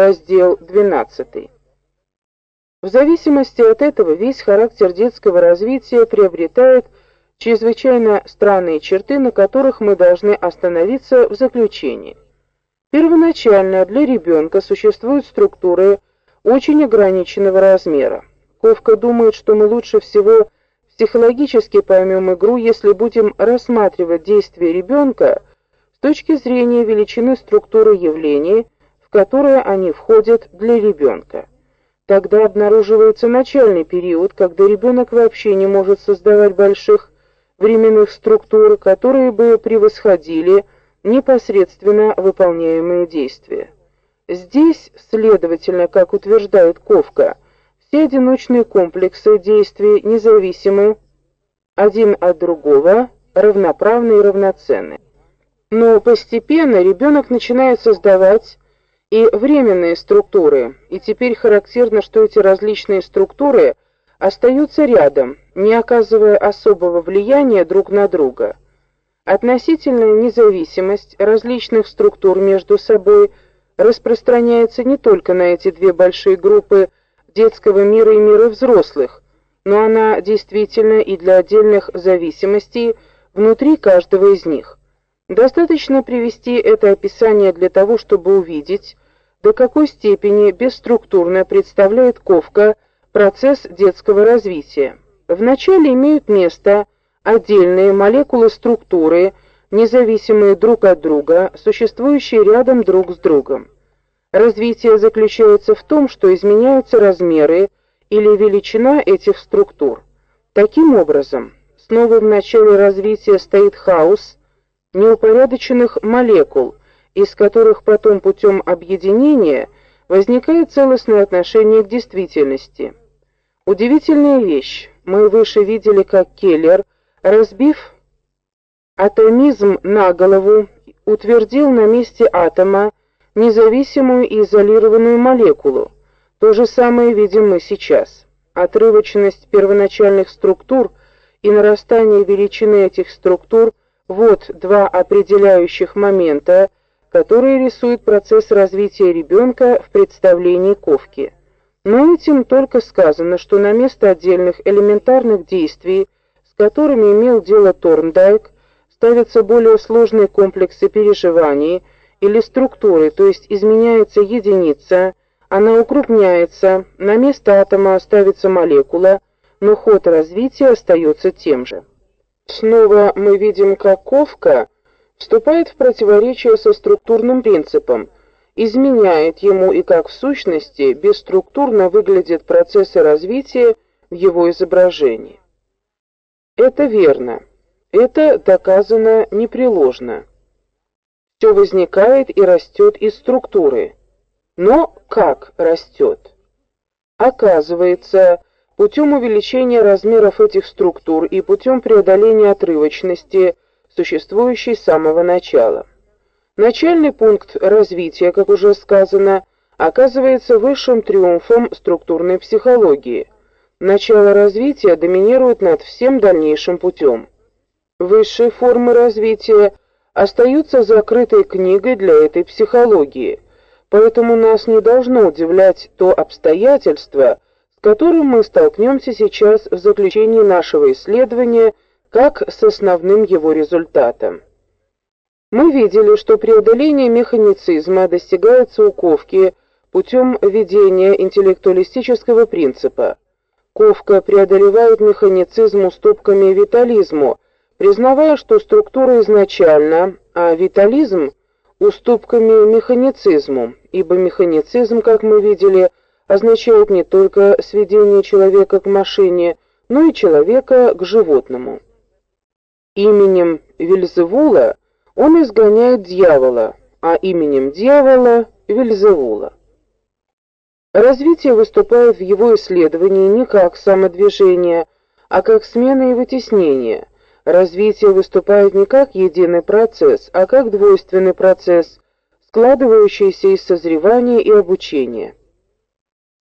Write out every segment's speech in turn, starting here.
раздел 12. В зависимости от этого весь характер детского развития приобретает чрезвычайно странные черты, на которых мы должны остановиться в заключении. Первоначально для ребенка существуют структуры очень ограниченного размера. Ковка думает, что мы лучше всего психологически поймем игру, если будем рассматривать действия ребенка с точки зрения величины структуры явлений, в которые они входят для ребенка. Тогда обнаруживается начальный период, когда ребенок вообще не может создавать больших временных структур, которые бы превосходили непосредственно выполняемые действия. Здесь, следовательно, как утверждает Ковка, все одиночные комплексы действий независимы один от другого, равноправны и равноценны. Но постепенно ребенок начинает создавать и временные структуры, и теперь характерно, что эти различные структуры остаются рядом, не оказывая особого влияния друг на друга. Относительная независимость различных структур между собой распространяется не только на эти две большие группы детского мира и мира взрослых, но она действительно и для отдельных зависимостей внутри каждого из них. Достаточно привести это описание для того, чтобы увидеть, до какой степени бесструктурно представляет Ковка процесс детского развития. Вначале имеют место отдельные молекулы структуры, независимые друг от друга, существующие рядом друг с другом. Развитие заключается в том, что изменяются размеры или величина этих структур. Таким образом, снова в начале развития стоит хаос неупорядоченных молекул, из которых потом путем объединения возникает целостное отношение к действительности. Удивительная вещь. Мы выше видели, как Келлер, разбив атомизм на голову, утвердил на месте атома независимую и изолированную молекулу. То же самое видим мы сейчас. Отрывочность первоначальных структур и нарастание величины этих структур вот два определяющих момента, которые рисуют процесс развития ребенка в представлении Ковки. Но этим только сказано, что на место отдельных элементарных действий, с которыми имел дело Торндайк, ставятся более сложные комплексы переживаний или структуры, то есть изменяется единица, она укрупняется, на место атома ставится молекула, но ход развития остается тем же. Снова мы видим, как Ковка вступает в противоречие со структурным принципом, изменяет ему и как в сущности бесструктурно выглядят процессы развития в его изображении. Это верно. Это доказано непреложно. Все возникает и растет из структуры. Но как растет? Оказывается, путем увеличения размеров этих структур и путем преодоления отрывочности – существующей с самого начала. Начальный пункт развития, как уже сказано, оказывается высшим триумфом структурной психологии. Начало развития доминирует над всем дальнейшим путем. Высшие формы развития остаются закрытой книгой для этой психологии. Поэтому нас не должно удивлять то обстоятельство, с которым мы столкнемся сейчас в заключении нашего исследования – как с основным его результатом. Мы видели, что преодоление механицизма достигается у Ковки путем введения интеллектуалистического принципа. Ковка преодолевает механицизм уступками витализму, признавая, что структура изначальна, а витализм уступками механицизму, ибо механицизм, как мы видели, означает не только сведение человека к машине, но и человека к животному. Именем Вельзевула он изгоняет дьявола, а именем дьявола Вельзевула. Развитие выступает в его исследовании не как самодвижение, а как смена и вытеснение. Развитие выступает не как единый процесс, а как двойственный процесс, складывающийся из созревания и обучения.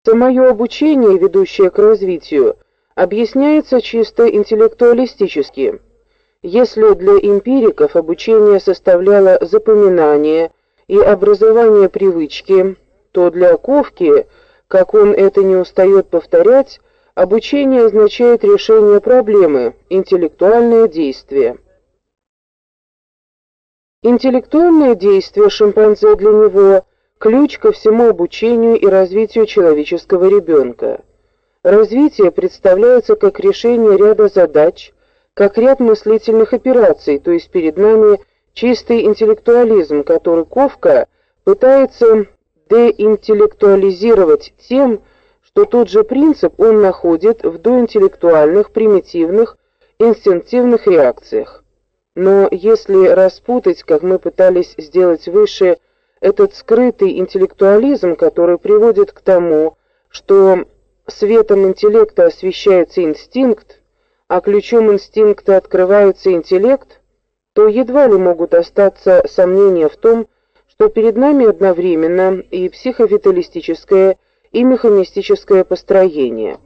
Самое обучение, ведущее к развитию, объясняется чисто интеллектуалистически. Если для эмпириков обучение составляло запоминание и образование привычки, то для Ковки, как он это не устает повторять, обучение означает решение проблемы, интеллектуальное действие. Интеллектуальное действие шимпанзе для него ключ ко всему обучению и развитию человеческого ребенка. Развитие представляется как решение ряда задач, как ряд мыслительных операций, то есть перед нами чистый интеллектуализм, который Ковка пытается деинтеллектуализировать тем, что тот же принцип он находит в доинтеллектуальных, примитивных, инстинктивных реакциях. Но если распутать, как мы пытались сделать выше, этот скрытый интеллектуализм, который приводит к тому, что светом интеллекта освещается инстинкт, а ключом инстинкта открывается интеллект, то едва ли могут остаться сомнения в том, что перед нами одновременно и психовиталистическое, и механистическое построение.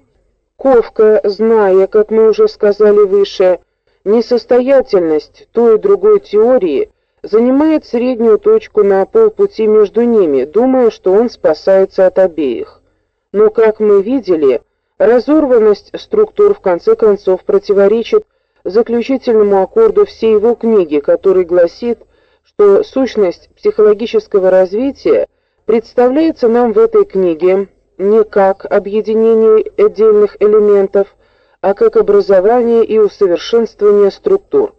Ковка, зная, как мы уже сказали выше, несостоятельность той и другой теории, занимает среднюю точку на полпути между ними, думая, что он спасается от обеих. Но, как мы видели, разорванность структур в конце концов противоречит заключительному аккорду всей его книги, который гласит, что сущность психологического развития представляется нам в этой книге не как объединение отдельных элементов, а как образование и усовершенствование структур.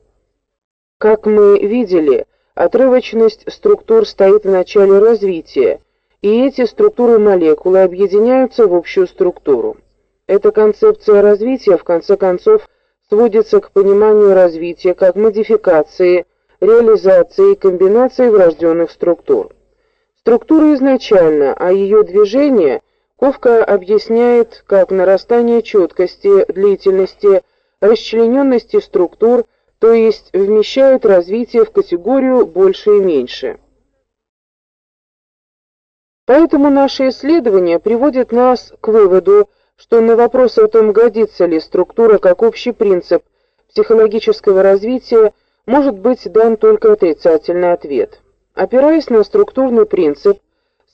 Как мы видели, отрывочность структур стоит в начале развития, и эти структуры молекулы объединяются в общую структуру. Эта концепция развития в конце концов сводится к пониманию развития как модификации, реализации и комбинации врожденных структур. Структура изначально, а ее движение – Ковка объясняет как нарастание четкости, длительности, расчлененности структур, то есть вмещает развитие в категорию больше и меньше. Поэтому наши исследования приводят нас к выводу, что на вопрос о том, годится ли структура как общий принцип психологического развития, может быть дан только отрицательный ответ. Опираясь на структурный принцип,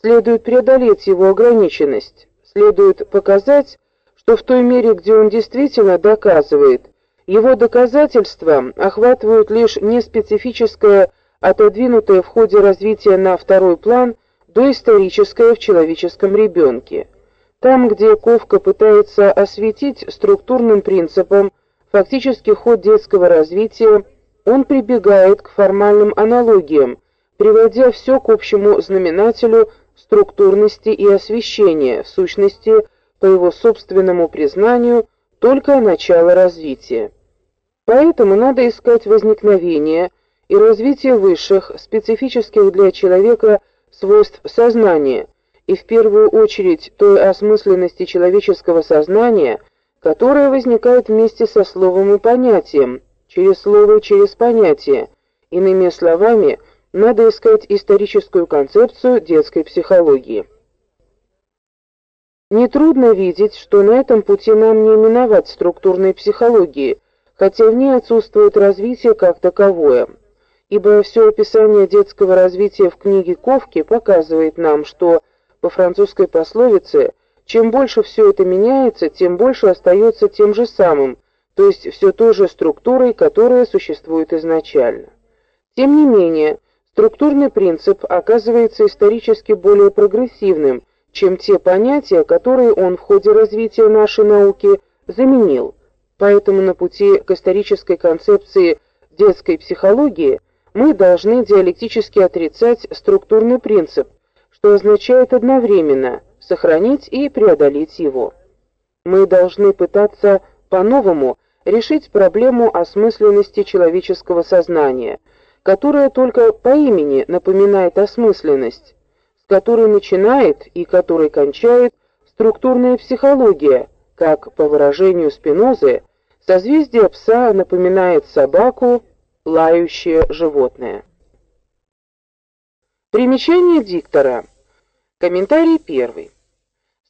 Следует преодолеть его ограниченность, следует показать, что в той мере, где он действительно доказывает, его доказательства охватывают лишь неспецифическое, отодвинутое в ходе развития на второй план доисторическое в человеческом ребенке. Там, где Ковка пытается осветить структурным принципом фактический ход детского развития, он прибегает к формальным аналогиям, приводя все к общему знаменателю структурности и освещения, в сущности, по его собственному признанию, только начало развития. Поэтому надо искать возникновение и развитие высших, специфических для человека свойств сознания, и в первую очередь той осмысленности человеческого сознания, которая возникает вместе со словом и понятием, через слово и через понятие. Иными словами, надо искать историческую концепцию детской психологии. Нетрудно видеть, что на этом пути нам не миновать структурной психологии, хотя в ней отсутствует развитие как таковое. Ибо все описание детского развития в книге Ковки показывает нам, что по французской пословице чем больше все это меняется, тем больше остается тем же самым, то есть все той же структурой, которая существует изначально. Тем не менее, Структурный принцип оказывается исторически более прогрессивным, чем те понятия, которые он в ходе развития нашей науки заменил. Поэтому на пути к исторической концепции детской психологии мы должны диалектически отрицать структурный принцип, что означает одновременно сохранить и преодолеть его. Мы должны пытаться по-новому решить проблему осмысленности человеческого сознания – которая только по имени напоминает осмысленность, с которой начинает и которой кончает структурная психология, как по выражению Спинозы, созвездие пса напоминает собаку, лающее животное. Примечание диктора. Комментарий первый.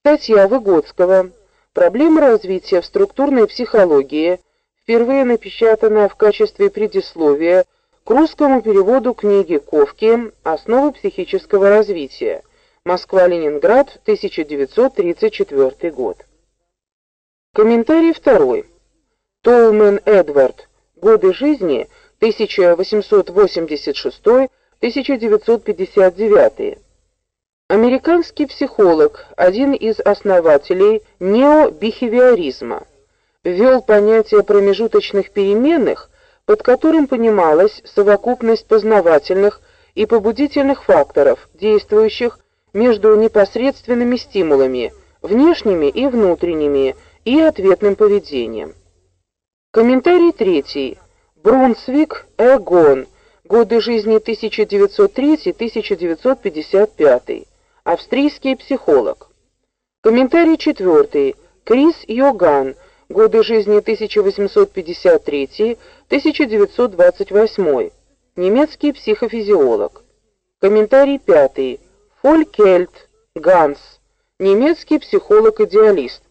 Статья Выгодского Проблемы развития в структурной психологии впервые напечатана в качестве предисловия к русскому переводу книги Ковки «Основы психического развития», Москва-Ленинград, 1934 год. Комментарий второй. Толмен Эдвард. Годы жизни 1886-1959. Американский психолог, один из основателей необихевиоризма, ввел понятие промежуточных переменных, под которым понималась совокупность познавательных и побудительных факторов, действующих между непосредственными стимулами, внешними и внутренними, и ответным поведением. Комментарий третий. Брунсвик Эгон. Годы жизни 1903-1955 австрийский психолог. Комментарий четвертый. Крис Йоган. Годы жизни 1853-1928. Немецкий психофизиолог. Комментарий пятый. Фолькельт Ганс. Немецкий психолог-идеалист.